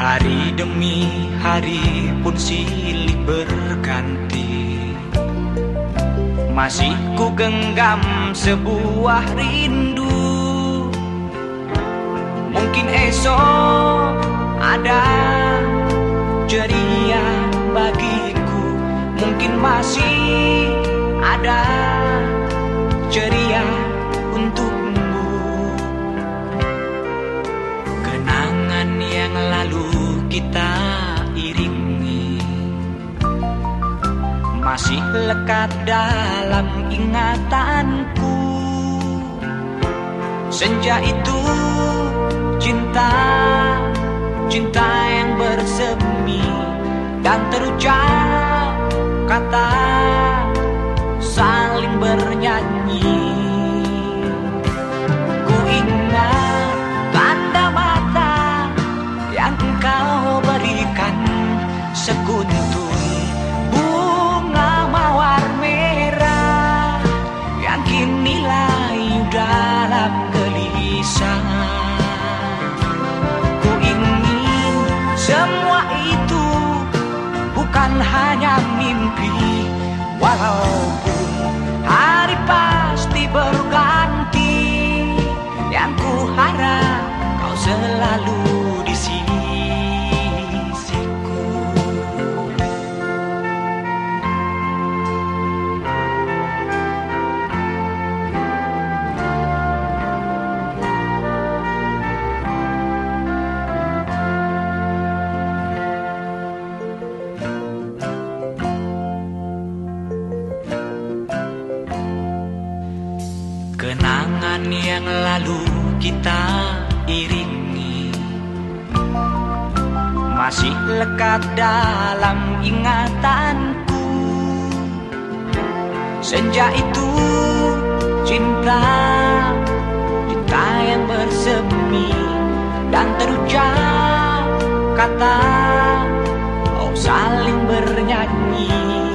Hari demi hari pun silih berganti. Masih ku genggam sebuah rindu Mungkin esok ada ceria bagiku. Mungkin masih ada ceria untukmu. Kenangan yang lalu kita iringi. Masih lekat dalam ingatanku. Senja itu cinta Cinta yang bersemi Dan terucap kata Saling bernyanyi. Ku ingat tanda mata yang engkau berikan Sekuntum bunga mawar merah Yang kini layu dalam gelisah hanya mimpi. Walaupun hari pasti berganti Yang ku harap kau selalu di sisiku Kenangan yang lalu kita iringi. Masih lekat dalam ingatanku. Senja itu cinta Cinta yang bersemi Dan terucap kata Oh saling bernyanyi